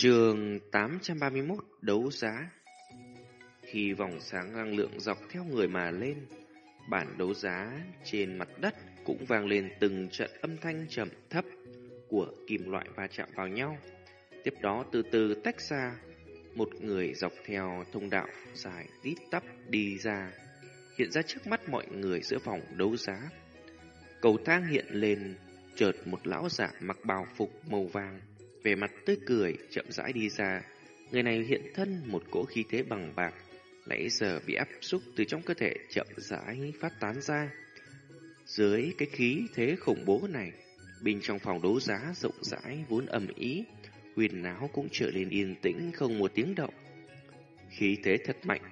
Trường 831 đấu giá Khi vòng sáng năng lượng dọc theo người mà lên, bản đấu giá trên mặt đất cũng vang lên từng trận âm thanh trầm thấp của kim loại va chạm vào nhau. Tiếp đó từ từ tách ra, một người dọc theo thông đạo dài tít tắp đi ra, hiện ra trước mắt mọi người giữa vòng đấu giá. Cầu thang hiện lên, chợt một lão giả mặc bào phục màu vàng, vẻ mặt tươi cười, chậm rãi đi ra. Người này hiện thân một cỗ khí thế bằng bạc, nãy giờ bị áp xúc từ trong cơ thể chậm rãi phát tán ra. Dưới cái khí thế khủng bố này, bên trong phòng đấu giá rộng rãi vốn ầm ý, huyền náo cũng trở nên yên tĩnh không một tiếng động. Khí thế thật mạnh,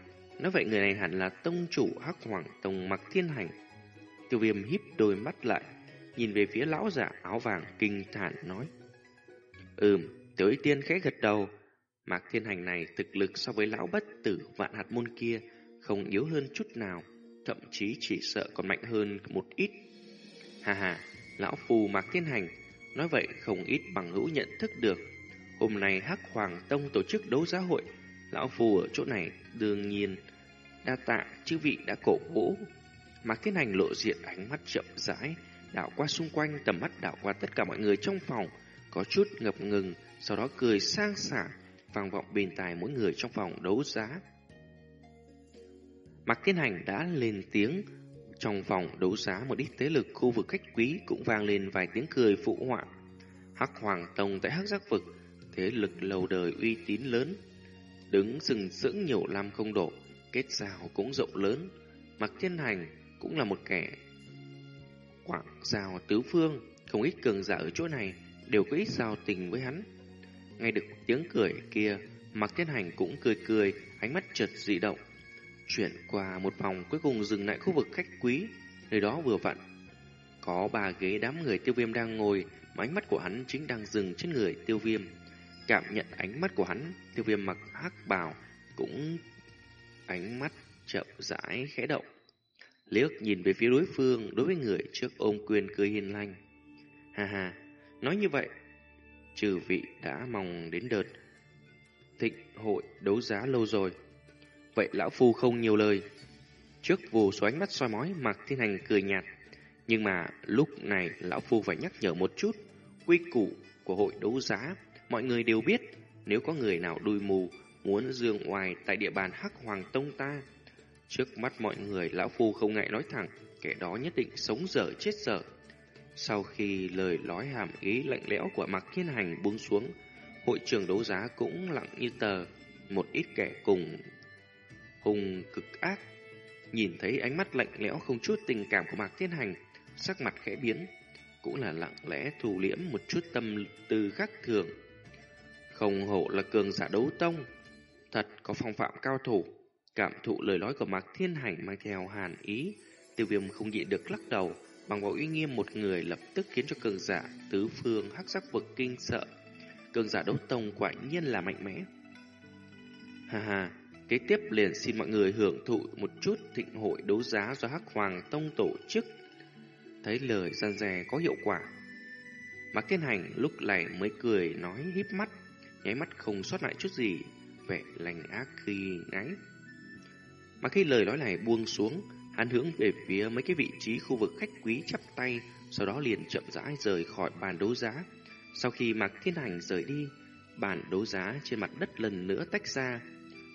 nói vậy người này hẳn là tông chủ Hắc Hoàng Tông Mặc Thiên Hành. Tiêu viêm híp đôi mắt lại, nhìn về phía lão giả áo vàng kinh thản nói. Ừm, tiểu y tiên khẽ gật đầu. Mạc Thiên Hành này thực lực so với lão bất tử vạn hạt môn kia không yếu hơn chút nào, thậm chí chỉ sợ còn mạnh hơn một ít. Hà hà, lão phù Mạc Thiên Hành, nói vậy không ít bằng hữu nhận thức được. Hôm nay Hắc Hoàng Tông tổ chức đấu giá hội, lão phù ở chỗ này đương nhiên đa tạ chư vị đã cổ vũ. Mạc Thiên Hành lộ diện ánh mắt chậm rãi, đảo qua xung quanh tầm mắt đảo qua tất cả mọi người trong phòng, có chút ngập ngừng, sau đó cười sang sảng, vang vọng bên tai mỗi người trong phòng đấu giá. Mạc Thiên Hành đã lên tiếng, trong phòng đấu giá một ít thế lực khu vực khách quý cũng vang lên vài tiếng cười phụ họa. Hắc Hoàng Tông tại Hắc Giác Vực, thế lực lâu đời uy tín lớn, đứng sừng sững nhiều năm không đổ, kết giao cũng rộng lớn. Mạc Thiên Hành cũng là một kẻ quảng giao tứ phương, không ít cường giả ở chỗ này đều có ít giao tình với hắn. Nghe được tiếng cười kia, Mạc Thiên Hành cũng cười cười, ánh mắt chợt dị động. Chuyển qua một phòng cuối cùng dừng lại khu vực khách quý, nơi đó vừa vặn. Có ba ghế đám người tiêu viêm đang ngồi, mà ánh mắt của hắn chính đang dừng trên người tiêu viêm. Cảm nhận ánh mắt của hắn, tiêu viêm mặc hắc bào, cũng ánh mắt chậm rãi khẽ động. Liếc nhìn về phía đối phương, đối với người trước ôm quyền cười hiền lành. Ha ha, nói như vậy, trừ vị đã mong đến đợt thịnh hội đấu giá lâu rồi. Vậy lão phu không nhiều lời. Trước vù số ánh mắt soi mói, Mạc Thiên Hành cười nhạt. Nhưng mà lúc này lão phu phải nhắc nhở một chút, quy củ của hội đấu giá, mọi người đều biết, nếu có người nào đuôi mù muốn dương ngoài tại địa bàn Hắc Hoàng Tông ta, trước mắt mọi người lão phu không ngại nói thẳng, kẻ đó nhất định sống dở chết dở. Sau khi lời nói hàm ý lạnh lẽo của Mạc Thiên Hành buông xuống, hội trường đấu giá cũng lặng như tờ, một ít kẻ cùng hùng cực ác. Nhìn thấy ánh mắt lạnh lẽo không chút tình cảm của Mạc Thiên Hành, sắc mặt khẽ biến, cũng là lặng lẽ thù liễm một chút tâm tư khác thường. Không hổ là cường giả đấu tông, thật có phong phạm cao thủ. Cảm thụ lời nói của Mạc Thiên Hành mang theo hàn ý, tiêu viêm không nhịn được lắc đầu, bằng vào uy nghiêm một người lập tức khiến cho cường giả tứ phương hắc sắc vực kinh sợ. Cường giả đấu tông quả nhiên là mạnh mẽ. Ha ha, kế tiếp liền xin mọi người hưởng thụ một chút thịnh hội đấu giá do Hắc Hoàng Tông tổ chức. Thấy lời gian dè có hiệu quả. Mạc Thiên Hành lúc này mới cười nói híp mắt, nháy mắt không sót lại chút gì, vẻ lành ác khi ngáy. Mà khi lời nói này buông xuống, hắn hướng về phía mấy cái vị trí khu vực khách quý chắp tay, sau đó liền chậm rãi rời khỏi bàn đấu giá. Sau khi Mạc Thiên Hành rời đi, bàn đấu giá trên mặt đất lần nữa tách ra,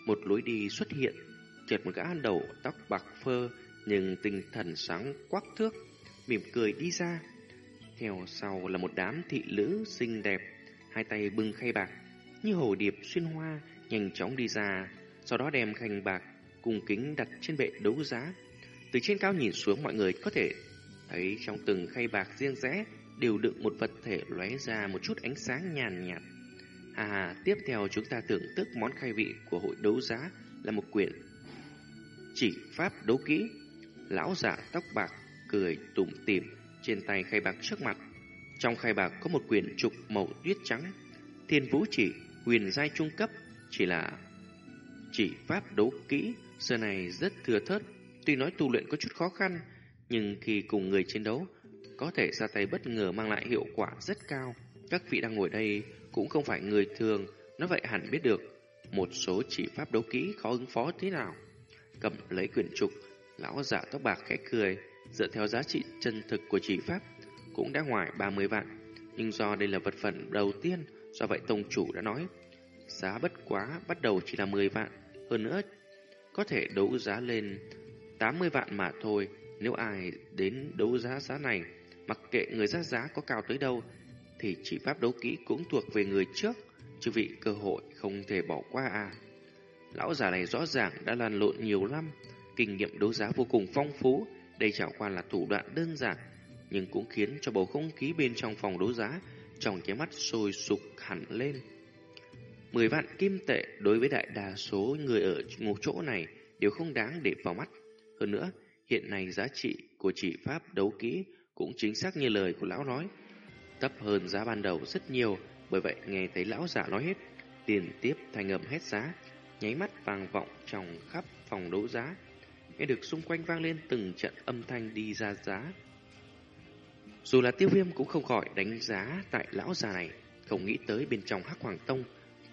một lối đi xuất hiện, chợt một gã đầu tóc bạc phơ nhưng tinh thần sáng quắc thước, mỉm cười đi ra. Theo sau là một đám thị nữ xinh đẹp, hai tay bưng khay bạc, như hồ điệp xuyên hoa, nhanh chóng đi ra, sau đó đem khay bạc cung kính đặt trên bệ đấu giá. Từ trên cao nhìn xuống mọi người có thể thấy trong từng khay bạc riêng rẽ đều đựng một vật thể lóe ra một chút ánh sáng nhàn nhạt. À, tiếp theo chúng ta thưởng thức món khai vị của hội đấu giá là một quyển chỉ pháp đấu kỹ. Lão giả tóc bạc cười tủm tỉm trên tay khay bạc trước mặt. Trong khay bạc có một quyển trục màu tuyết trắng, thiên vũ chỉ, huyền giai trung cấp, chỉ là chỉ pháp đấu kỹ, xưa này rất thừa thớt. Tuy nói tu luyện có chút khó khăn, nhưng khi cùng người chiến đấu, có thể ra tay bất ngờ mang lại hiệu quả rất cao. Các vị đang ngồi đây cũng không phải người thường, Nó vậy hẳn biết được một số chỉ pháp đấu kỹ khó ứng phó thế nào. Cầm lấy quyển trục, lão giả tóc bạc khẽ cười, dựa theo giá trị chân thực của chỉ pháp, cũng đã ngoài 30 vạn. Nhưng do đây là vật phẩm đầu tiên, do vậy tông chủ đã nói, giá bất quá bắt đầu chỉ là 10 vạn, hơn nữa có thể đấu giá lên 80 vạn mà thôi. Nếu ai đến đấu giá giá này, mặc kệ người ra giá có cao tới đâu, thì chỉ pháp đấu kỹ cũng thuộc về người trước, chứ vị cơ hội không thể bỏ qua à. Lão già này rõ ràng đã lăn lộn nhiều năm, kinh nghiệm đấu giá vô cùng phong phú, đây chẳng qua là thủ đoạn đơn giản, nhưng cũng khiến cho bầu không khí bên trong phòng đấu giá trong cái mắt sôi sục hẳn lên. Mười vạn kim tệ đối với đại đa số người ở một chỗ này đều không đáng để vào mắt. Hơn nữa, hiện nay giá trị của chỉ pháp đấu kỹ cũng chính xác như lời của lão nói. Thấp hơn giá ban đầu rất nhiều, bởi vậy nghe thấy lão giả nói hết, tiền tiếp thành ngầm hết giá, nháy mắt vang vọng trong khắp phòng đấu giá. Nghe được xung quanh vang lên từng trận âm thanh đi ra giá. Dù là tiêu viêm cũng không khỏi đánh giá tại lão già này, không nghĩ tới bên trong hắc hoàng tông,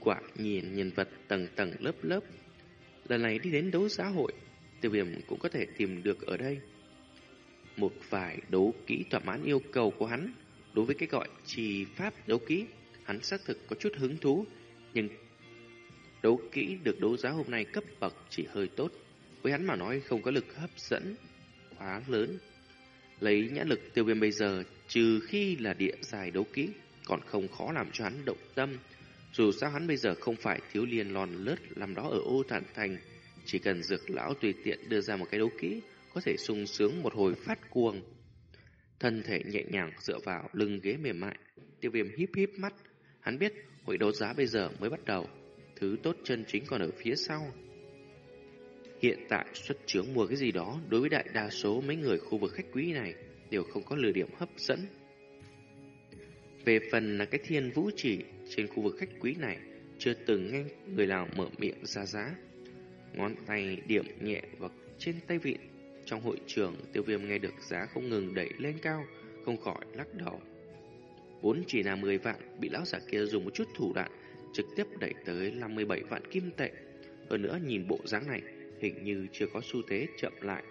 quả nhìn nhân vật tầng tầng lớp lớp. Lần này đi đến đấu giá hội, tiêu viêm cũng có thể tìm được ở đây. Một vài đấu kỹ thỏa mãn yêu cầu của hắn, đối với cái gọi trì pháp đấu kỹ, hắn xác thực có chút hứng thú, nhưng đấu kỹ được đấu giá hôm nay cấp bậc chỉ hơi tốt. Với hắn mà nói không có lực hấp dẫn quá lớn. Lấy nhã lực tiêu viêm bây giờ, trừ khi là địa dài đấu kỹ, còn không khó làm cho hắn động tâm. Dù sao hắn bây giờ không phải thiếu liên lòn lướt làm đó ở ô thản thành, chỉ cần dược lão tùy tiện đưa ra một cái đấu kỹ, có thể sung sướng một hồi phát cuồng. Thân thể nhẹ nhàng dựa vào lưng ghế mềm mại, tiêu viêm híp híp mắt. Hắn biết hội đấu giá bây giờ mới bắt đầu, thứ tốt chân chính còn ở phía sau. Hiện tại xuất chướng mua cái gì đó đối với đại đa số mấy người khu vực khách quý này đều không có lừa điểm hấp dẫn. Về phần là cái thiên vũ chỉ trên khu vực khách quý này chưa từng nghe người nào mở miệng ra giá. Ngón tay điểm nhẹ vào trên tay vịn. Trong hội trường, tiêu viêm nghe được giá không ngừng đẩy lên cao, không khỏi lắc đầu. Vốn chỉ là 10 vạn, bị lão giả kia dùng một chút thủ đoạn, trực tiếp đẩy tới 57 vạn kim tệ. Hơn nữa nhìn bộ dáng này, hình như chưa có xu thế chậm lại.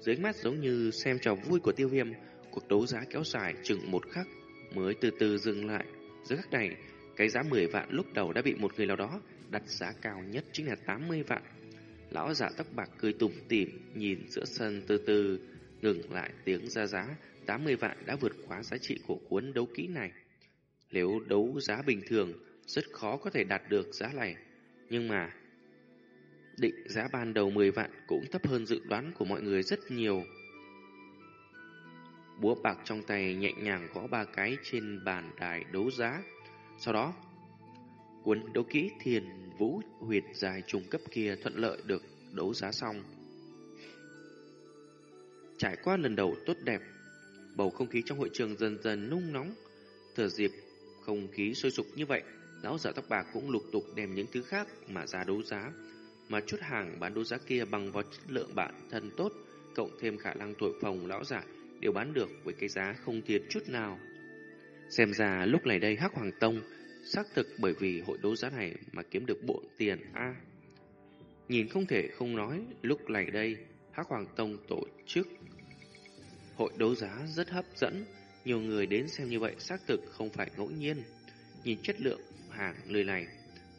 Dưới mắt giống như xem trò vui của tiêu viêm, cuộc đấu giá kéo dài chừng một khắc mới từ từ dừng lại. Dưới khắc này, cái giá 10 vạn lúc đầu đã bị một người nào đó đặt giá cao nhất chính là 80 vạn. Lão giả tóc bạc cười tủm tỉm nhìn giữa sân từ từ ngừng lại tiếng ra giá 80 vạn đã vượt quá giá trị của cuốn đấu kỹ này. Nếu đấu giá bình thường rất khó có thể đạt được giá này, nhưng mà định giá ban đầu 10 vạn cũng thấp hơn dự đoán của mọi người rất nhiều. Búa bạc trong tay nhẹ nhàng gõ ba cái trên bàn đài đấu giá. Sau đó, cuốn đấu kỹ thiền vũ huyệt dài trùng cấp kia thuận lợi được đấu giá xong. Trải qua lần đầu tốt đẹp, bầu không khí trong hội trường dần dần nung nóng. thở dịp không khí sôi sục như vậy, lão giả tóc bạc cũng lục tục đem những thứ khác mà ra đấu giá. Mà chút hàng bán đấu giá kia bằng vào chất lượng bản thân tốt, cộng thêm khả năng thổi phồng lão giả đều bán được với cái giá không thiệt chút nào. Xem ra lúc này đây Hắc Hoàng Tông xác thực bởi vì hội đấu giá này mà kiếm được bộ tiền A. Nhìn không thể không nói, lúc này đây Hắc Hoàng Tông tổ chức hội đấu giá rất hấp dẫn, nhiều người đến xem như vậy xác thực không phải ngẫu nhiên. Nhìn chất lượng hàng lời này,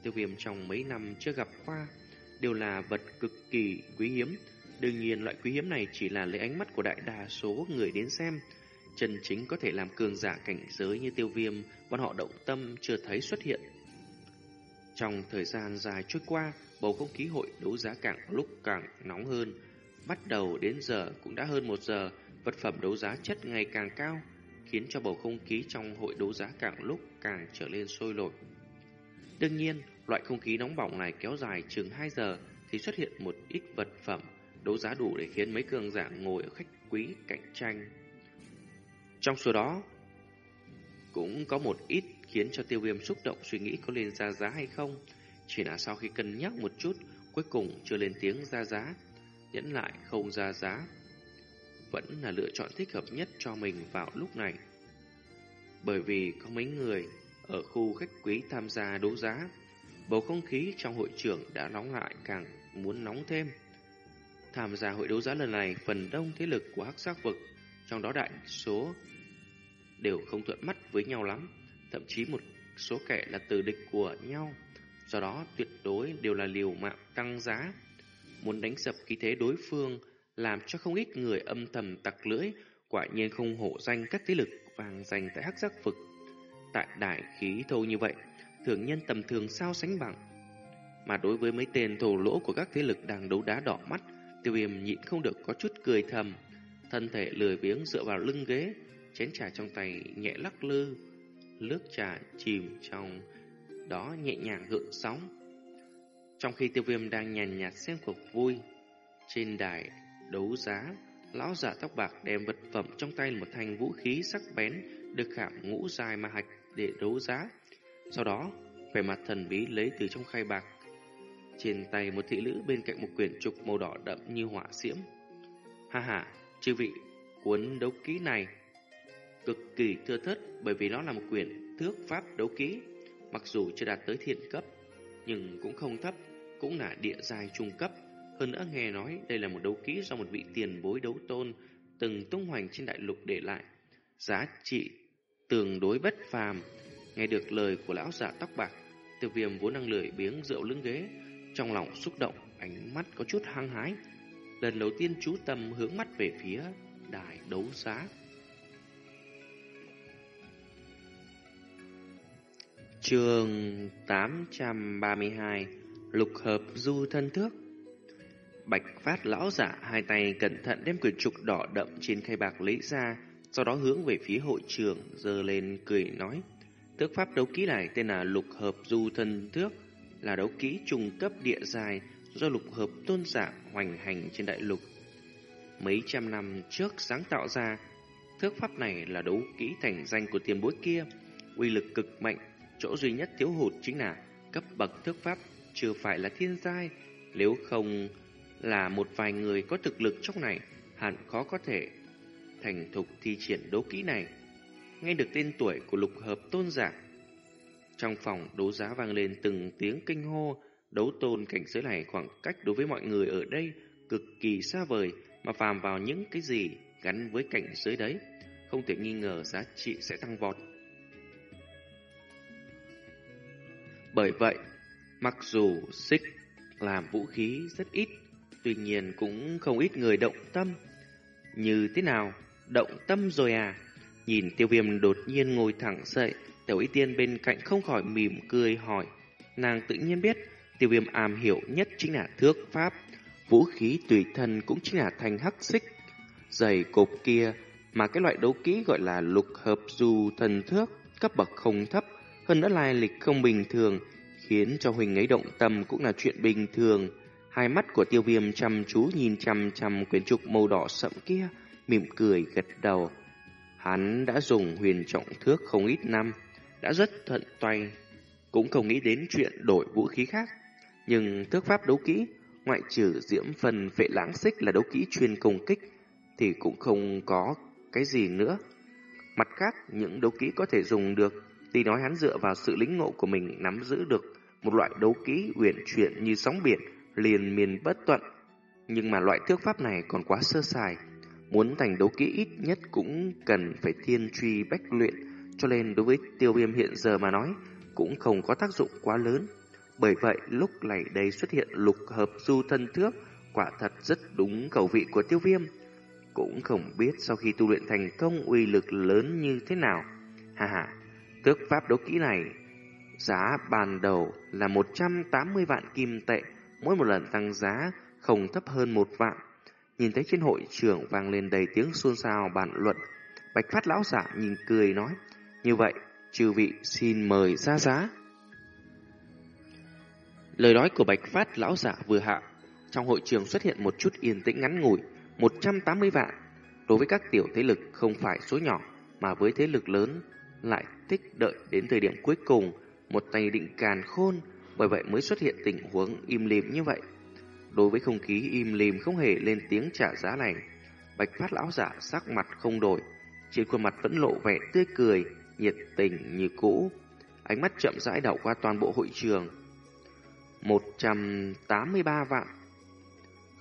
tiêu viêm trong mấy năm chưa gặp qua đều là vật cực kỳ quý hiếm. Đương nhiên loại quý hiếm này chỉ là lấy ánh mắt của đại đa số người đến xem. Chân chính có thể làm cường giả cảnh giới như tiêu viêm, bọn họ động tâm chưa thấy xuất hiện. Trong thời gian dài trôi qua, bầu không khí hội đấu giá càng lúc càng nóng hơn. Bắt đầu đến giờ cũng đã hơn một giờ, vật phẩm đấu giá chất ngày càng cao, khiến cho bầu không khí trong hội đấu giá càng lúc càng trở lên sôi nổi. Đương nhiên, loại không khí nóng bỏng này kéo dài chừng 2 giờ thì xuất hiện một ít vật phẩm đấu giá đủ để khiến mấy cường giả ngồi ở khách quý cạnh tranh. Trong số đó, cũng có một ít khiến cho tiêu viêm xúc động suy nghĩ có lên ra giá hay không. Chỉ là sau khi cân nhắc một chút, cuối cùng chưa lên tiếng ra giá, nhẫn lại không ra giá. Vẫn là lựa chọn thích hợp nhất cho mình vào lúc này. Bởi vì có mấy người ở khu khách quý tham gia đấu giá, bầu không khí trong hội trường đã nóng lại càng muốn nóng thêm. Tham gia hội đấu giá lần này, phần đông thế lực của hắc sắc vực, trong đó đại số đều không thuận mắt với nhau lắm, thậm chí một số kẻ là từ địch của nhau. Do đó, tuyệt đối đều là liều mạng tăng giá, muốn đánh sập khí thế đối phương, làm cho không ít người âm thầm tặc lưỡi, quả nhiên không hổ danh các thế lực vàng dành tại hắc Giác vực. Tại đại khí thâu như vậy, thường nhân tầm thường sao sánh bằng. Mà đối với mấy tên thổ lỗ của các thế lực đang đấu đá đỏ mắt, tiêu viêm nhịn không được có chút cười thầm. Thân thể lười biếng dựa vào lưng ghế, chén trà trong tay nhẹ lắc lư, nước trà chìm trong đó nhẹ nhàng gợn sóng. Trong khi tiêu viêm đang nhàn nhạt xem cuộc vui, trên đài đấu giá, lão giả tóc bạc đem vật phẩm trong tay một thanh vũ khí sắc bén được khảm ngũ dài ma hạch để đấu giá. Sau đó, vẻ mặt thần bí lấy từ trong khay bạc trên tay một thị nữ bên cạnh một quyển trục màu đỏ đậm như hỏa diễm. Ha ha, chư vị, cuốn đấu ký này cực kỳ thưa thớt bởi vì nó là một quyển thước pháp đấu ký, mặc dù chưa đạt tới thiện cấp, nhưng cũng không thấp, cũng là địa giai trung cấp. Hơn nữa nghe nói đây là một đấu ký do một vị tiền bối đấu tôn từng tung hoành trên đại lục để lại. Giá trị tương đối bất phàm. Nghe được lời của lão giả tóc bạc, tiêu viêm vốn đang lười biếng rượu lưng ghế, trong lòng xúc động, ánh mắt có chút hăng hái. Lần đầu tiên chú tâm hướng mắt về phía đài đấu giá. Trường 832 Lục hợp du thân thước Bạch phát lão giả hai tay cẩn thận đem quyển trục đỏ đậm trên khay bạc lấy ra, sau đó hướng về phía hội trường, giơ lên cười nói. Thước pháp đấu kỹ này tên là lục hợp du thân thước, là đấu kỹ trung cấp địa dài do lục hợp tôn giả hoành hành trên đại lục. Mấy trăm năm trước sáng tạo ra, thước pháp này là đấu kỹ thành danh của tiền bối kia, uy lực cực mạnh, chỗ duy nhất thiếu hụt chính là cấp bậc thước pháp chưa phải là thiên giai, nếu không là một vài người có thực lực trong này, hẳn khó có thể thành thục thi triển đấu kỹ này. Nghe được tên tuổi của lục hợp tôn giả, trong phòng đấu giá vang lên từng tiếng kinh hô, đấu tôn cảnh giới này khoảng cách đối với mọi người ở đây cực kỳ xa vời mà phàm vào những cái gì gắn với cảnh giới đấy, không thể nghi ngờ giá trị sẽ tăng vọt. Bởi vậy, mặc dù xích làm vũ khí rất ít, tuy nhiên cũng không ít người động tâm. Như thế nào? Động tâm rồi à? Nhìn tiêu viêm đột nhiên ngồi thẳng dậy, Tiểu Y Tiên bên cạnh không khỏi mỉm cười hỏi. Nàng tự nhiên biết, tiêu viêm am hiểu nhất chính là thước pháp. Vũ khí tùy thân cũng chính là thanh hắc xích. Giày cột kia mà cái loại đấu kỹ gọi là lục hợp du thần thước, cấp bậc không thấp, hơn nữa lai lịch không bình thường, khiến cho Huỳnh ấy động tâm cũng là chuyện bình thường. Hai mắt của tiêu viêm chăm chú nhìn chăm chăm quyển trục màu đỏ sậm kia, mỉm cười gật đầu. Hắn đã dùng huyền trọng thước không ít năm, đã rất thuận toay, cũng không nghĩ đến chuyện đổi vũ khí khác. Nhưng thước pháp đấu kỹ, ngoại trừ diễm phần phệ lãng xích là đấu kỹ chuyên công kích, thì cũng không có cái gì nữa. Mặt khác, những đấu kỹ có thể dùng được, tuy nói hắn dựa vào sự lĩnh ngộ của mình nắm giữ được một loại đấu kỹ uyển chuyển như sóng biển, liền miền bất tuận. Nhưng mà loại thước pháp này còn quá sơ sài. Muốn thành đấu kỹ ít nhất cũng cần phải thiên truy bách luyện, cho nên đối với tiêu viêm hiện giờ mà nói, cũng không có tác dụng quá lớn. Bởi vậy, lúc này đây xuất hiện lục hợp du thân thước, quả thật rất đúng khẩu vị của tiêu viêm. Cũng không biết sau khi tu luyện thành công uy lực lớn như thế nào. Hà hà, tước pháp đấu kỹ này, giá ban đầu là 180 vạn kim tệ, mỗi một lần tăng giá không thấp hơn một vạn. Nhìn thấy trên hội trường vang lên đầy tiếng xôn xao bàn luận, Bạch Phát lão giả nhìn cười nói, như vậy, chư vị xin mời ra giá. Lời nói của Bạch Phát lão giả vừa hạ, trong hội trường xuất hiện một chút yên tĩnh ngắn ngủi, 180 vạn. Đối với các tiểu thế lực không phải số nhỏ, mà với thế lực lớn lại thích đợi đến thời điểm cuối cùng, một tay định càn khôn, bởi vậy mới xuất hiện tình huống im lìm như vậy. Đối với không khí im lìm không hề lên tiếng trả giá này, Bạch Phát lão giả sắc mặt không đổi, trên khuôn mặt vẫn lộ vẻ tươi cười, nhiệt tình như cũ. Ánh mắt chậm rãi đảo qua toàn bộ hội trường. 183 vạn.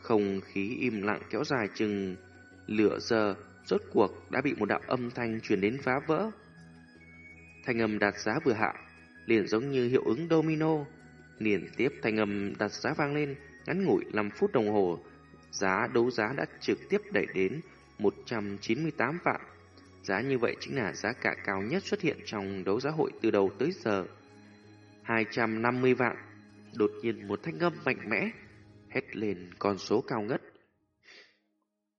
Không khí im lặng kéo dài chừng lửa giờ, rốt cuộc đã bị một đạo âm thanh truyền đến phá vỡ. Thanh âm đạt giá vừa hạ, liền giống như hiệu ứng domino, liền tiếp thanh âm đạt giá vang lên, ngắn ngủi 5 phút đồng hồ, giá đấu giá đã trực tiếp đẩy đến 198 vạn. Giá như vậy chính là giá cả cao nhất xuất hiện trong đấu giá hội từ đầu tới giờ. 250 vạn. Đột nhiên một thanh âm mạnh mẽ hét lên con số cao ngất.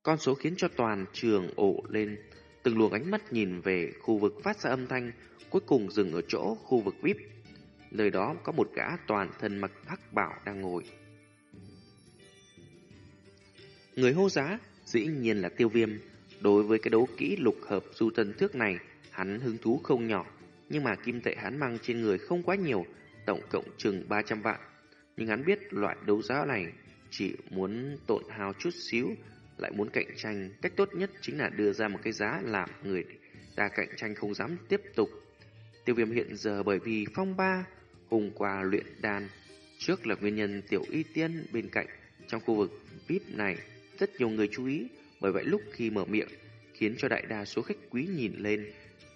Con số khiến cho toàn trường ổ lên, từng luồng ánh mắt nhìn về khu vực phát ra âm thanh, cuối cùng dừng ở chỗ khu vực VIP. Nơi đó có một gã toàn thân mặc hắc bảo đang ngồi. Người hô giá dĩ nhiên là tiêu viêm. Đối với cái đấu kỹ lục hợp du tân thước này, hắn hứng thú không nhỏ. Nhưng mà kim tệ hắn mang trên người không quá nhiều, tổng cộng chừng 300 vạn. Nhưng hắn biết loại đấu giá này chỉ muốn tổn hao chút xíu, lại muốn cạnh tranh, cách tốt nhất chính là đưa ra một cái giá làm người ta cạnh tranh không dám tiếp tục. Tiêu viêm hiện giờ bởi vì phong ba, hùng qua luyện đan, trước là nguyên nhân tiểu y tiên bên cạnh trong khu vực VIP này rất nhiều người chú ý, bởi vậy lúc khi mở miệng, khiến cho đại đa số khách quý nhìn lên,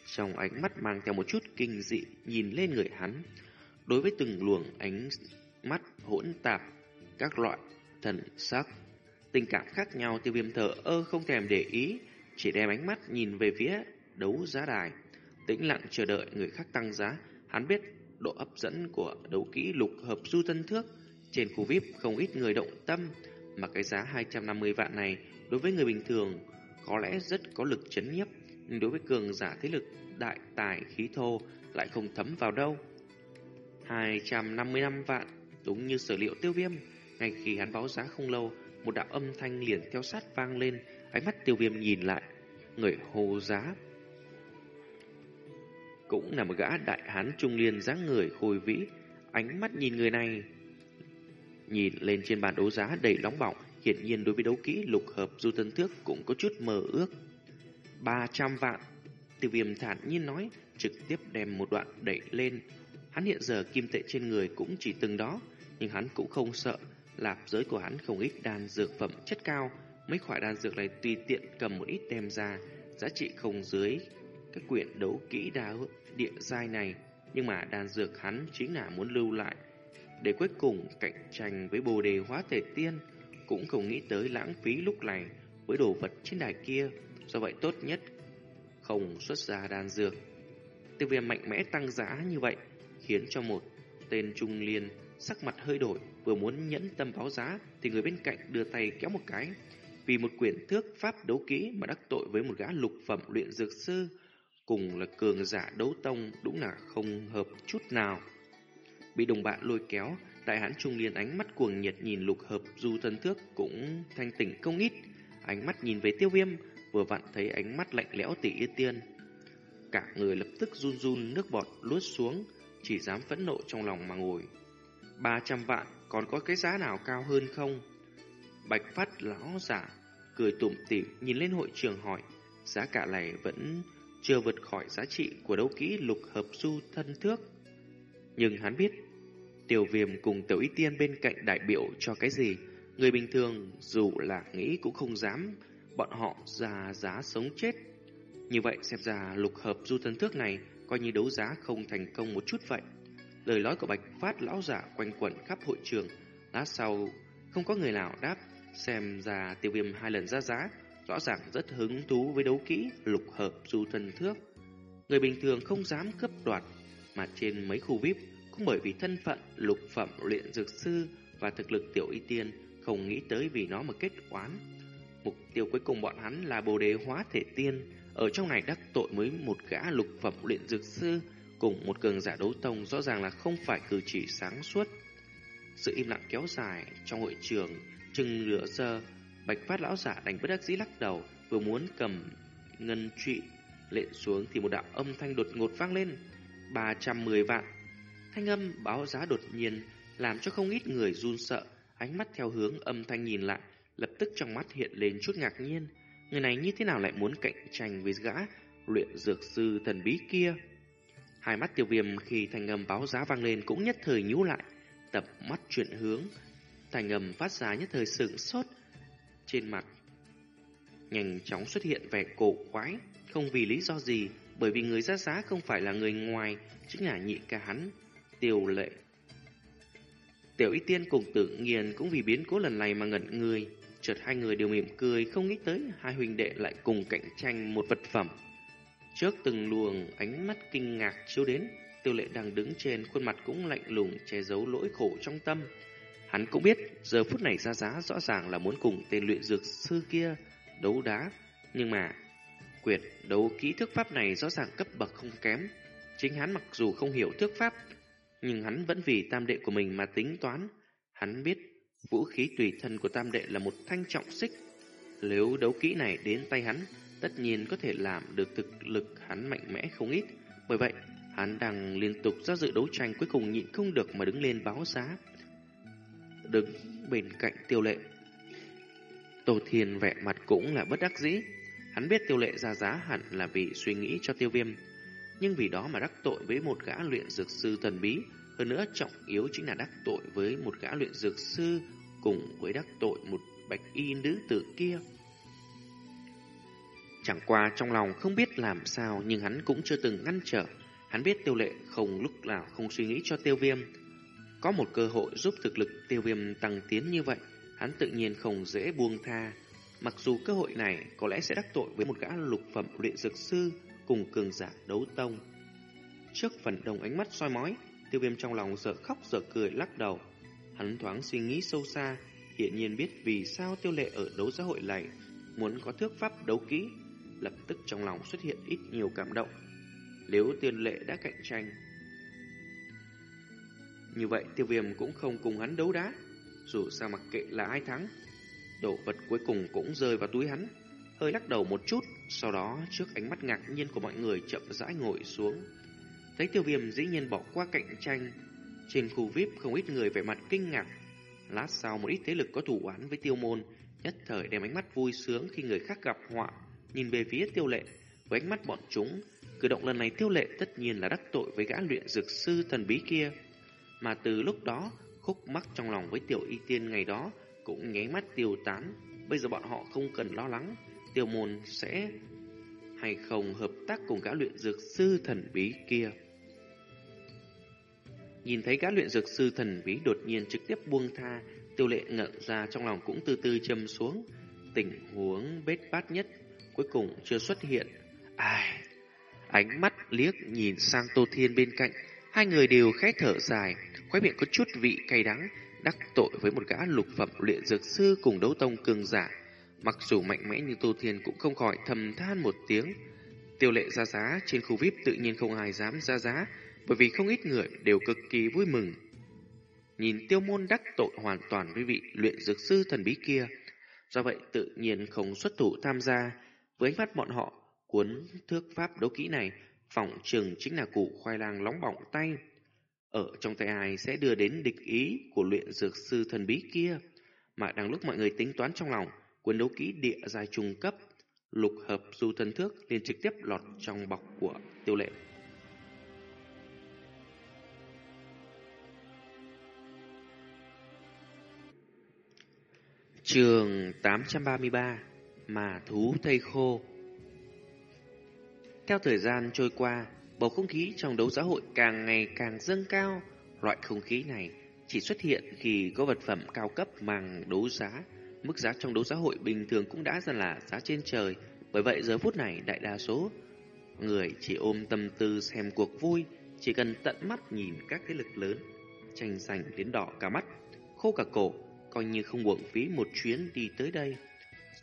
trong ánh mắt mang theo một chút kinh dị nhìn lên người hắn. Đối với từng luồng ánh mắt hỗn tạp, các loại thần sắc, tình cảm khác nhau tiêu viêm thở ơ không thèm để ý, chỉ đem ánh mắt nhìn về phía đấu giá đài. Tĩnh lặng chờ đợi người khác tăng giá, hắn biết độ hấp dẫn của đấu kỹ lục hợp du tân thước. Trên khu VIP không ít người động tâm, mà cái giá 250 vạn này đối với người bình thường có lẽ rất có lực chấn nhiếp, nhưng đối với cường giả thế lực đại tài khí thô lại không thấm vào đâu. 255 vạn, đúng như sở liệu tiêu viêm, ngay khi hắn báo giá không lâu, một đạo âm thanh liền theo sát vang lên, ánh mắt tiêu viêm nhìn lại, người hô giá. Cũng là một gã đại hán trung liên dáng người khôi vĩ, ánh mắt nhìn người này Nhìn lên trên bàn đấu giá đầy nóng bỏng, hiển nhiên đối với đấu kỹ lục hợp du tân thước cũng có chút mơ ước. 300 vạn, tiêu viêm thản nhiên nói, trực tiếp đem một đoạn đẩy lên. Hắn hiện giờ kim tệ trên người cũng chỉ từng đó, nhưng hắn cũng không sợ. Lạp giới của hắn không ít đan dược phẩm chất cao, mấy khoản đan dược này tùy tiện cầm một ít đem ra, giá trị không dưới các quyển đấu kỹ đá địa giai này. Nhưng mà đan dược hắn chính là muốn lưu lại để cuối cùng cạnh tranh với bồ đề hóa thể tiên, cũng không nghĩ tới lãng phí lúc này với đồ vật trên đài kia, do vậy tốt nhất không xuất ra đan dược. Tiêu viêm mạnh mẽ tăng giá như vậy, khiến cho một tên trung liên sắc mặt hơi đổi, vừa muốn nhẫn tâm báo giá thì người bên cạnh đưa tay kéo một cái. Vì một quyển thước pháp đấu kỹ mà đắc tội với một gã lục phẩm luyện dược sư, cùng là cường giả đấu tông đúng là không hợp chút nào. Bị đồng bạn lôi kéo, đại hãn trung liên ánh mắt cuồng nhiệt nhìn lục hợp du thân thước cũng thanh tỉnh không ít. Ánh mắt nhìn về tiêu viêm, vừa vặn thấy ánh mắt lạnh lẽo tỷ y tiên. Cả người lập tức run run nước bọt luốt xuống, chỉ dám phẫn nộ trong lòng mà ngồi. 300 vạn, còn có cái giá nào cao hơn không? Bạch phát lão giả, cười tủm tỉm nhìn lên hội trường hỏi, giá cả này vẫn chưa vượt khỏi giá trị của đấu kỹ lục hợp du thân thước. Nhưng hắn biết Tiểu viêm cùng tiểu y tiên bên cạnh đại biểu cho cái gì? Người bình thường dù là nghĩ cũng không dám bọn họ ra giá sống chết. Như vậy xem ra lục hợp du thân thước này coi như đấu giá không thành công một chút vậy. Lời nói của Bạch Phát lão giả quanh quẩn khắp hội trường. Lát sau không có người nào đáp xem ra tiêu viêm hai lần ra giá rõ ràng rất hứng thú với đấu kỹ lục hợp du thân thước. Người bình thường không dám cướp đoạt mà trên mấy khu VIP cũng bởi vì thân phận lục phẩm luyện dược sư và thực lực tiểu y tiên không nghĩ tới vì nó mà kết oán. Mục tiêu cuối cùng bọn hắn là bồ đề hóa thể tiên, ở trong này đắc tội mới một gã lục phẩm luyện dược sư cùng một cường giả đấu tông rõ ràng là không phải cử chỉ sáng suốt. Sự im lặng kéo dài trong hội trường chừng nửa giờ, Bạch Phát lão giả đánh bất đắc dĩ lắc đầu, vừa muốn cầm ngân trụy lệ xuống thì một đạo âm thanh đột ngột vang lên, 310 vạn Thanh âm báo giá đột nhiên làm cho không ít người run sợ, ánh mắt theo hướng âm thanh nhìn lại, lập tức trong mắt hiện lên chút ngạc nhiên. Người này như thế nào lại muốn cạnh tranh với gã luyện dược sư thần bí kia? Hai mắt tiêu viêm khi thanh âm báo giá vang lên cũng nhất thời nhú lại, tập mắt chuyển hướng, thành âm phát ra nhất thời sửng sốt trên mặt. Nhanh chóng xuất hiện vẻ cổ quái, không vì lý do gì, bởi vì người ra giá không phải là người ngoài, chính là nhị ca hắn, tiêu lệ. Tiểu y tiên cùng tự nghiền cũng vì biến cố lần này mà ngẩn người, chợt hai người đều mỉm cười, không nghĩ tới hai huynh đệ lại cùng cạnh tranh một vật phẩm. Trước từng luồng ánh mắt kinh ngạc chiếu đến, tiêu lệ đang đứng trên khuôn mặt cũng lạnh lùng che giấu lỗi khổ trong tâm. Hắn cũng biết giờ phút này ra giá rõ ràng là muốn cùng tên luyện dược sư kia đấu đá, nhưng mà quyệt đấu kỹ thức pháp này rõ ràng cấp bậc không kém. Chính hắn mặc dù không hiểu thức pháp, nhưng hắn vẫn vì tam đệ của mình mà tính toán. Hắn biết vũ khí tùy thân của tam đệ là một thanh trọng xích. Nếu đấu kỹ này đến tay hắn, tất nhiên có thể làm được thực lực hắn mạnh mẽ không ít. Bởi vậy, hắn đang liên tục ra dự đấu tranh cuối cùng nhịn không được mà đứng lên báo giá. Đứng bên cạnh tiêu lệ. Tổ thiên vẻ mặt cũng là bất đắc dĩ. Hắn biết tiêu lệ ra giá hẳn là vì suy nghĩ cho tiêu viêm. Nhưng vì đó mà đắc tội với một gã luyện dược sư thần bí. Hơn nữa trọng yếu chính là đắc tội với một gã luyện dược sư cùng với đắc tội một bạch y nữ tử kia. Chẳng qua trong lòng không biết làm sao nhưng hắn cũng chưa từng ngăn trở. Hắn biết tiêu lệ không lúc nào không suy nghĩ cho tiêu viêm. Có một cơ hội giúp thực lực tiêu viêm tăng tiến như vậy, hắn tự nhiên không dễ buông tha. Mặc dù cơ hội này có lẽ sẽ đắc tội với một gã lục phẩm luyện dược sư cùng cường giả đấu tông. Trước phần đồng ánh mắt soi mói, tiêu viêm trong lòng sợ khóc sợ cười lắc đầu. Hắn thoáng suy nghĩ sâu xa, hiện nhiên biết vì sao tiêu lệ ở đấu giá hội này muốn có thước pháp đấu kỹ, lập tức trong lòng xuất hiện ít nhiều cảm động. Nếu tiền lệ đã cạnh tranh, như vậy tiêu viêm cũng không cùng hắn đấu đá, dù sao mặc kệ là ai thắng. Đồ vật cuối cùng cũng rơi vào túi hắn, hơi lắc đầu một chút, sau đó trước ánh mắt ngạc nhiên của mọi người chậm rãi ngồi xuống. Thấy tiêu viêm dĩ nhiên bỏ qua cạnh tranh, trên khu VIP không ít người vẻ mặt kinh ngạc. Lát sau một ít thế lực có thủ oán với tiêu môn, nhất thời đem ánh mắt vui sướng khi người khác gặp họa, nhìn về phía tiêu lệ. Với ánh mắt bọn chúng, cử động lần này tiêu lệ tất nhiên là đắc tội với gã luyện dược sư thần bí kia. Mà từ lúc đó, khúc mắc trong lòng với tiểu y tiên ngày đó cũng nháy mắt tiêu tán. Bây giờ bọn họ không cần lo lắng, tiêu môn sẽ hay không hợp tác cùng gã luyện dược sư thần bí kia. Nhìn thấy gã luyện dược sư thần bí đột nhiên trực tiếp buông tha, tiêu lệ ngợn ra trong lòng cũng từ từ châm xuống. Tình huống bết bát nhất, cuối cùng chưa xuất hiện. Ai... Ánh mắt liếc nhìn sang Tô Thiên bên cạnh, hai người đều khẽ thở dài, khóe miệng có chút vị cay đắng, đắc tội với một gã lục phẩm luyện dược sư cùng đấu tông cường giả. Mặc dù mạnh mẽ như Tô Thiên cũng không khỏi thầm than một tiếng. Tiêu lệ ra giá trên khu VIP tự nhiên không ai dám ra giá, bởi vì không ít người đều cực kỳ vui mừng. Nhìn tiêu môn đắc tội hoàn toàn với vị luyện dược sư thần bí kia, do vậy tự nhiên không xuất thủ tham gia. Với ánh mắt bọn họ, cuốn thước pháp đấu kỹ này, phỏng chừng chính là củ khoai lang nóng bỏng tay. Ở trong tay ai sẽ đưa đến địch ý của luyện dược sư thần bí kia. Mà đang lúc mọi người tính toán trong lòng, cuốn đấu kỹ địa dài trung cấp, lục hợp du thân thước liền trực tiếp lọt trong bọc của tiêu lệ. Trường 833 mà thú thây khô Theo thời gian trôi qua, bầu không khí trong đấu giá hội càng ngày càng dâng cao. Loại không khí này chỉ xuất hiện khi có vật phẩm cao cấp mang đấu giá. Mức giá trong đấu giá hội bình thường cũng đã dần là giá trên trời. Bởi vậy giờ phút này đại đa số người chỉ ôm tâm tư xem cuộc vui, chỉ cần tận mắt nhìn các thế lực lớn, tranh giành đến đỏ cả mắt, khô cả cổ coi như không uổng phí một chuyến đi tới đây.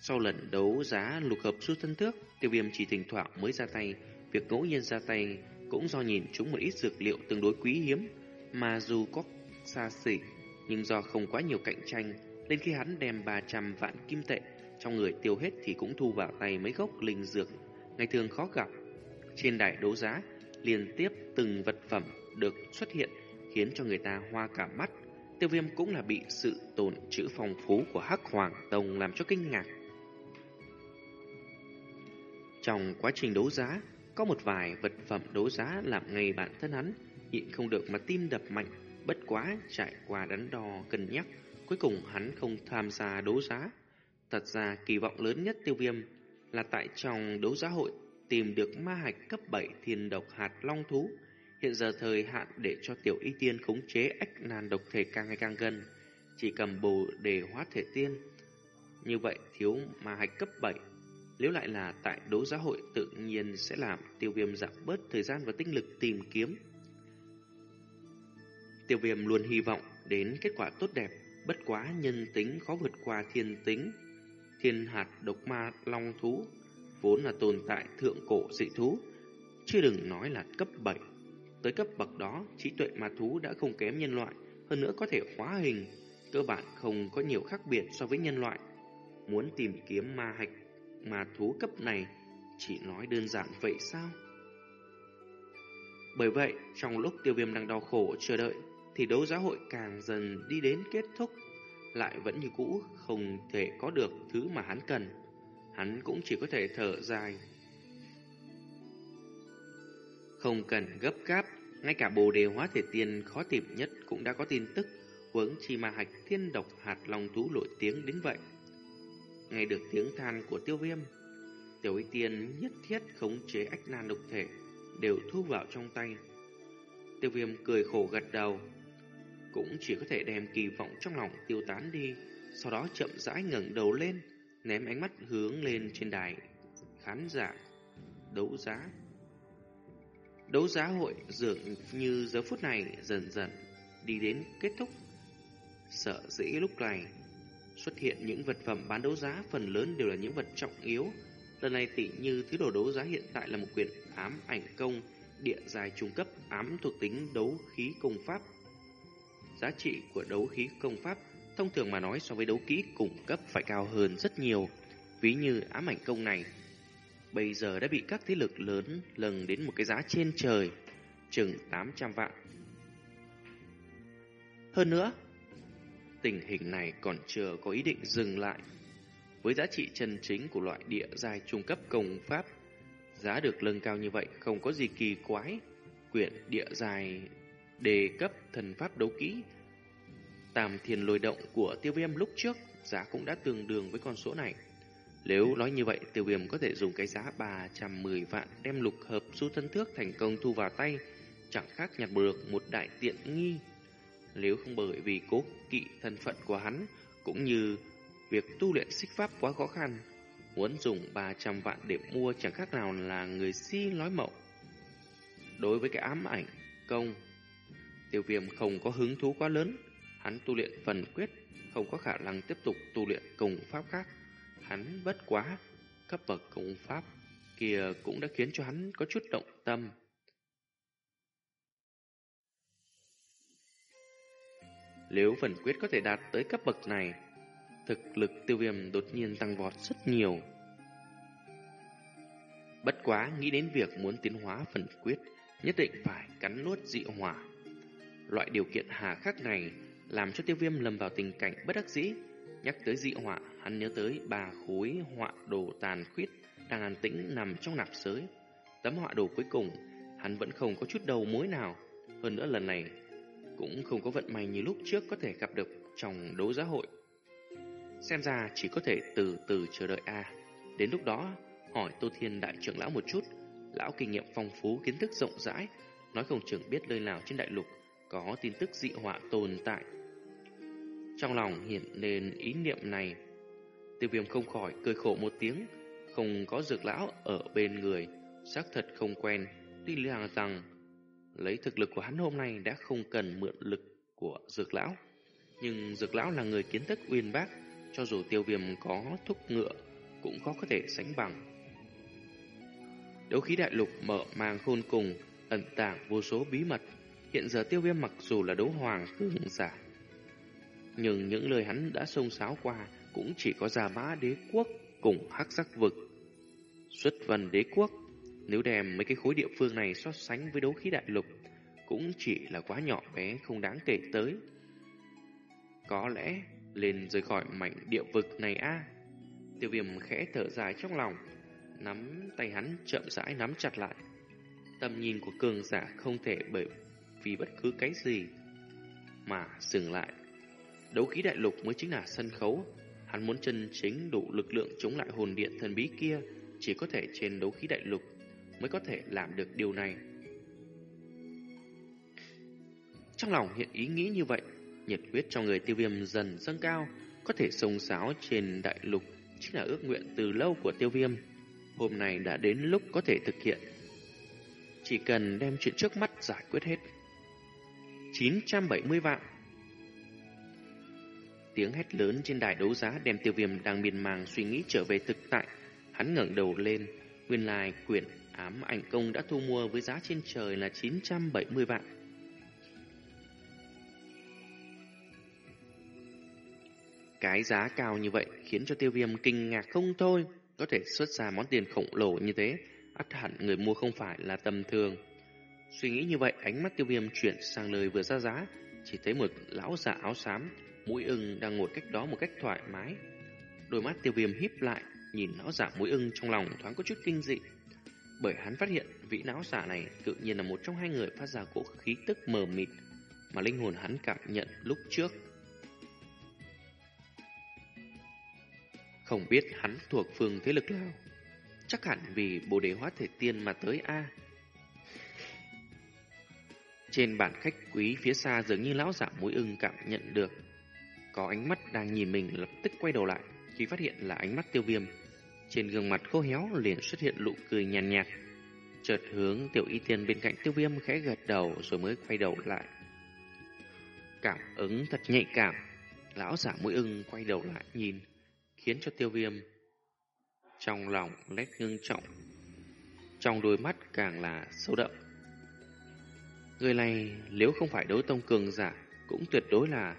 Sau lần đấu giá lục hợp suốt thân thước, tiêu viêm chỉ thỉnh thoảng mới ra tay, việc ngẫu nhiên ra tay cũng do nhìn chúng một ít dược liệu tương đối quý hiếm, mà dù có xa xỉ, nhưng do không quá nhiều cạnh tranh, nên khi hắn đem 300 vạn kim tệ trong người tiêu hết thì cũng thu vào tay mấy gốc linh dược, ngày thường khó gặp. Trên đài đấu giá, liên tiếp từng vật phẩm được xuất hiện khiến cho người ta hoa cả mắt. Tiêu viêm cũng là bị sự tồn trữ phong phú của Hắc Hoàng Tông làm cho kinh ngạc. Trong quá trình đấu giá, có một vài vật phẩm đấu giá làm ngay bản thân hắn, nhịn không được mà tim đập mạnh. Bất quá trải qua đắn đo cân nhắc, cuối cùng hắn không tham gia đấu giá. Thật ra kỳ vọng lớn nhất tiêu viêm là tại trong đấu giá hội tìm được ma hạch cấp 7 thiên độc hạt long thú. Hiện giờ thời hạn để cho tiểu y tiên khống chế ách nan độc thể càng ngày càng gần, chỉ cầm bồ để hóa thể tiên. Như vậy thiếu ma hạch cấp 7 nếu lại là tại đấu giá hội tự nhiên sẽ làm tiêu viêm giảm bớt thời gian và tinh lực tìm kiếm. Tiêu viêm luôn hy vọng đến kết quả tốt đẹp, bất quá nhân tính khó vượt qua thiên tính. Thiên hạt độc ma long thú vốn là tồn tại thượng cổ dị thú, chưa đừng nói là cấp 7. Tới cấp bậc đó, trí tuệ ma thú đã không kém nhân loại, hơn nữa có thể hóa hình, cơ bản không có nhiều khác biệt so với nhân loại. Muốn tìm kiếm ma hạch mà thú cấp này chỉ nói đơn giản vậy sao? Bởi vậy, trong lúc tiêu viêm đang đau khổ chờ đợi, thì đấu giá hội càng dần đi đến kết thúc, lại vẫn như cũ không thể có được thứ mà hắn cần. Hắn cũng chỉ có thể thở dài. Không cần gấp gáp, ngay cả bồ đề hóa thể tiên khó tìm nhất cũng đã có tin tức, huống chi mà hạch thiên độc hạt long thú nổi tiếng đến vậy. Nghe được tiếng than của tiêu viêm. Tiểu y tiên nhất thiết khống chế ách nan độc thể, Đều thu vào trong tay. Tiêu viêm cười khổ gật đầu, Cũng chỉ có thể đem kỳ vọng trong lòng tiêu tán đi, Sau đó chậm rãi ngẩng đầu lên, Ném ánh mắt hướng lên trên đài, Khán giả, Đấu giá. Đấu giá hội dường như giờ phút này dần dần đi đến kết thúc. Sợ dĩ lúc này xuất hiện những vật phẩm bán đấu giá phần lớn đều là những vật trọng yếu. Lần này tỷ như thứ đồ đấu giá hiện tại là một quyển ám ảnh công địa dài trung cấp ám thuộc tính đấu khí công pháp. Giá trị của đấu khí công pháp thông thường mà nói so với đấu kỹ cung cấp phải cao hơn rất nhiều. Ví như ám ảnh công này bây giờ đã bị các thế lực lớn lần đến một cái giá trên trời, chừng 800 vạn. Hơn nữa, tình hình này còn chưa có ý định dừng lại. Với giá trị chân chính của loại địa giai trung cấp công pháp, giá được lưng cao như vậy không có gì kỳ quái. Quyển địa giai đề cấp thần pháp đấu kỹ Tam thiền lôi động của tiêu viêm lúc trước giá cũng đã tương đương với con số này. Nếu nói như vậy, tiêu viêm có thể dùng cái giá 310 vạn đem lục hợp su thân thước thành công thu vào tay, chẳng khác nhặt được một đại tiện nghi. Nếu không bởi vì cố kỵ thân phận của hắn, cũng như việc tu luyện xích pháp quá khó khăn, muốn dùng 300 vạn để mua chẳng khác nào là người si nói mộng. Đối với cái ám ảnh, công, tiêu viêm không có hứng thú quá lớn, hắn tu luyện phần quyết, không có khả năng tiếp tục tu luyện công pháp khác. Hắn bất quá, cấp bậc công pháp kia cũng đã khiến cho hắn có chút động tâm. Nếu phần quyết có thể đạt tới cấp bậc này, thực lực tiêu viêm đột nhiên tăng vọt rất nhiều. Bất quá nghĩ đến việc muốn tiến hóa phần quyết, nhất định phải cắn nuốt dị hỏa. Loại điều kiện hà khắc này làm cho tiêu viêm lầm vào tình cảnh bất đắc dĩ. Nhắc tới dị hỏa, hắn nhớ tới bà khối họa đồ tàn khuyết đang an tĩnh nằm trong nạp sới. Tấm họa đồ cuối cùng, hắn vẫn không có chút đầu mối nào. Hơn nữa lần này, cũng không có vận may như lúc trước có thể gặp được trong đấu giá hội. Xem ra chỉ có thể từ từ chờ đợi A. Đến lúc đó, hỏi Tô Thiên Đại trưởng lão một chút, lão kinh nghiệm phong phú kiến thức rộng rãi, nói không chừng biết nơi nào trên đại lục có tin tức dị họa tồn tại. Trong lòng hiện lên ý niệm này, tiêu viêm không khỏi cười khổ một tiếng, không có dược lão ở bên người, xác thật không quen, tuy là rằng Lấy thực lực của hắn hôm nay đã không cần mượn lực của dược lão. Nhưng dược lão là người kiến thức uyên bác, cho dù tiêu viêm có thúc ngựa, cũng khó có thể sánh bằng. Đấu khí đại lục mở màng khôn cùng, ẩn tàng vô số bí mật. Hiện giờ tiêu viêm mặc dù là đấu hoàng cường giả, nhưng những lời hắn đã xông xáo qua cũng chỉ có giả mã đế quốc cùng hắc sắc vực. Xuất vần đế quốc nếu đem mấy cái khối địa phương này so sánh với đấu khí đại lục, cũng chỉ là quá nhỏ bé không đáng kể tới. Có lẽ lên rời khỏi mảnh địa vực này a Tiêu viêm khẽ thở dài trong lòng, nắm tay hắn chậm rãi nắm chặt lại. Tầm nhìn của cường giả không thể bởi vì bất cứ cái gì. mà dừng lại. Đấu khí đại lục mới chính là sân khấu. Hắn muốn chân chính đủ lực lượng chống lại hồn điện thần bí kia, chỉ có thể trên đấu khí đại lục mới có thể làm được điều này. Trong lòng hiện ý nghĩ như vậy, nhiệt huyết trong người tiêu viêm dần dâng cao, có thể sông sáo trên đại lục chính là ước nguyện từ lâu của tiêu viêm. Hôm nay đã đến lúc có thể thực hiện. Chỉ cần đem chuyện trước mắt giải quyết hết. 970 vạn Tiếng hét lớn trên đài đấu giá đem tiêu viêm đang miền màng suy nghĩ trở về thực tại. Hắn ngẩng đầu lên, nguyên lai quyển ám ảnh công đã thu mua với giá trên trời là 970 vạn. Cái giá cao như vậy khiến cho tiêu viêm kinh ngạc không thôi, có thể xuất ra món tiền khổng lồ như thế, ắt hẳn người mua không phải là tầm thường. Suy nghĩ như vậy, ánh mắt tiêu viêm chuyển sang lời vừa ra giá, chỉ thấy một lão già áo xám, mũi ưng đang ngồi cách đó một cách thoải mái. Đôi mắt tiêu viêm híp lại, nhìn lão giả mũi ưng trong lòng thoáng có chút kinh dị. Bởi hắn phát hiện vị lão giả này tự nhiên là một trong hai người phát ra cỗ khí tức mờ mịt mà linh hồn hắn cảm nhận lúc trước. Không biết hắn thuộc phương thế lực nào. Chắc hẳn vì bồ đề hóa thể tiên mà tới A. Trên bàn khách quý phía xa dường như lão giả mũi ưng cảm nhận được. Có ánh mắt đang nhìn mình lập tức quay đầu lại khi phát hiện là ánh mắt tiêu viêm. Trên gương mặt khô héo liền xuất hiện nụ cười nhàn nhạt, nhạt. Chợt hướng tiểu y tiên bên cạnh tiêu viêm khẽ gật đầu rồi mới quay đầu lại. Cảm ứng thật nhạy cảm. Lão giả mũi ưng quay đầu lại nhìn, khiến cho tiêu viêm trong lòng nét ngưng trọng. Trong đôi mắt càng là sâu đậm. Người này nếu không phải đấu tông cường giả cũng tuyệt đối là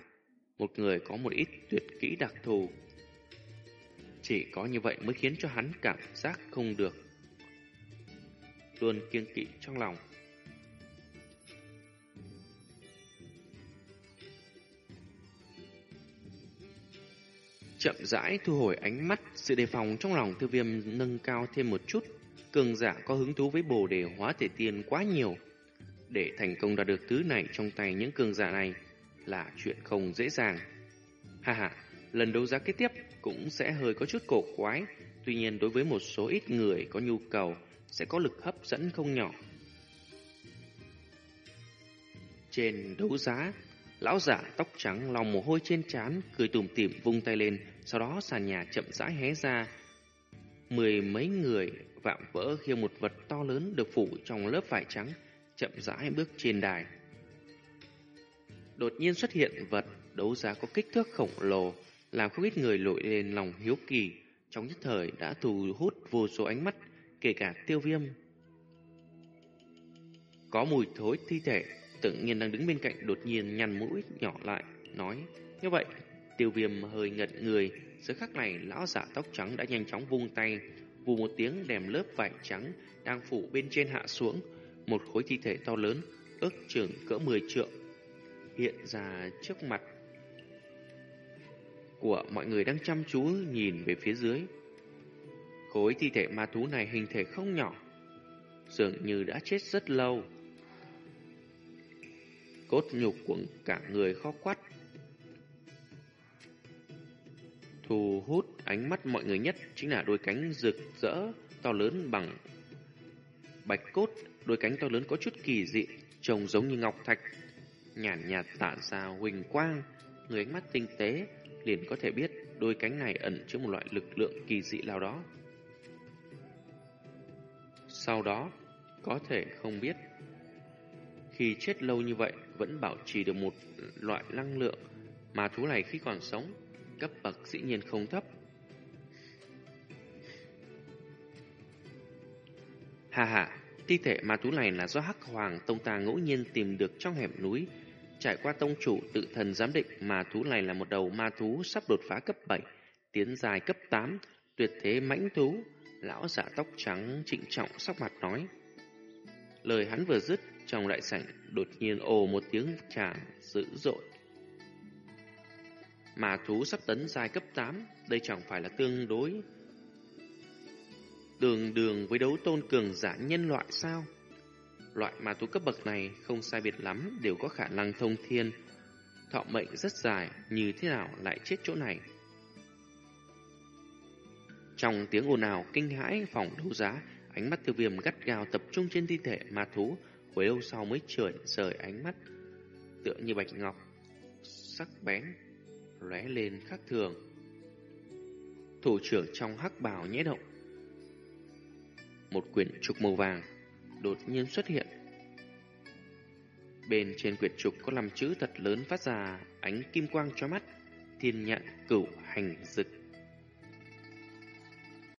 một người có một ít tuyệt kỹ đặc thù. Chỉ có như vậy mới khiến cho hắn cảm giác không được. Luôn kiêng kỵ trong lòng. Chậm rãi thu hồi ánh mắt, sự đề phòng trong lòng thư viêm nâng cao thêm một chút. Cường giả có hứng thú với bồ đề hóa thể tiên quá nhiều. Để thành công đạt được thứ này trong tay những cường giả này là chuyện không dễ dàng. Ha ha, lần đấu giá kế tiếp cũng sẽ hơi có chút cổ quái, tuy nhiên đối với một số ít người có nhu cầu sẽ có lực hấp dẫn không nhỏ. Trên đấu giá, lão giả tóc trắng lòng mồ hôi trên trán cười tủm tỉm vung tay lên, sau đó sàn nhà chậm rãi hé ra. Mười mấy người vạm vỡ khiêng một vật to lớn được phủ trong lớp vải trắng, chậm rãi bước trên đài. Đột nhiên xuất hiện vật đấu giá có kích thước khổng lồ, làm không ít người lội lên lòng hiếu kỳ, trong nhất thời đã thu hút vô số ánh mắt, kể cả tiêu viêm. Có mùi thối thi thể, tự nhiên đang đứng bên cạnh đột nhiên nhăn mũi nhỏ lại, nói, như vậy, tiêu viêm hơi ngật người, giữa khắc này lão giả tóc trắng đã nhanh chóng vung tay, vù một tiếng đèm lớp vải trắng đang phủ bên trên hạ xuống, một khối thi thể to lớn, ước chừng cỡ 10 trượng, hiện ra trước mặt của mọi người đang chăm chú nhìn về phía dưới. Khối thi thể ma thú này hình thể không nhỏ, dường như đã chết rất lâu. Cốt nhục của cả người khó quắt. Thu hút ánh mắt mọi người nhất chính là đôi cánh rực rỡ to lớn bằng bạch cốt, đôi cánh to lớn có chút kỳ dị, trông giống như ngọc thạch, nhàn nhạt tản ra huỳnh quang, người ánh mắt tinh tế liền có thể biết đôi cánh này ẩn chứa một loại lực lượng kỳ dị nào đó. Sau đó, có thể không biết. Khi chết lâu như vậy, vẫn bảo trì được một loại năng lượng mà thú này khi còn sống, cấp bậc dĩ nhiên không thấp. Hà hà, thi thể ma thú này là do Hắc Hoàng Tông ta ngẫu nhiên tìm được trong hẻm núi Trải qua tông chủ tự thần giám định mà thú này là một đầu ma thú sắp đột phá cấp 7, tiến dài cấp 8, tuyệt thế mãnh thú. Lão giả tóc trắng trịnh trọng sắc mặt nói. Lời hắn vừa dứt, trong đại sảnh đột nhiên ồ một tiếng tràn dữ dội. Mà thú sắp tấn dài cấp 8, đây chẳng phải là tương đối đường đường với đấu tôn cường giả nhân loại sao? Loại ma thú cấp bậc này không sai biệt lắm đều có khả năng thông thiên. thọ mệnh rất dài, như thế nào lại chết chỗ này? Trong tiếng ồn ào kinh hãi phòng đấu giá, ánh mắt tiêu viêm gắt gao tập trung trên thi thể ma thú, hồi lâu sau mới chuyển rời ánh mắt, tựa như bạch ngọc, sắc bén, lóe lên khác thường. Thủ trưởng trong hắc bào nhẽ động. Một quyển trục màu vàng đột nhiên xuất hiện. Bên trên quyển trục có làm chữ thật lớn phát ra ánh kim quang cho mắt, thiên nhãn cửu hành dực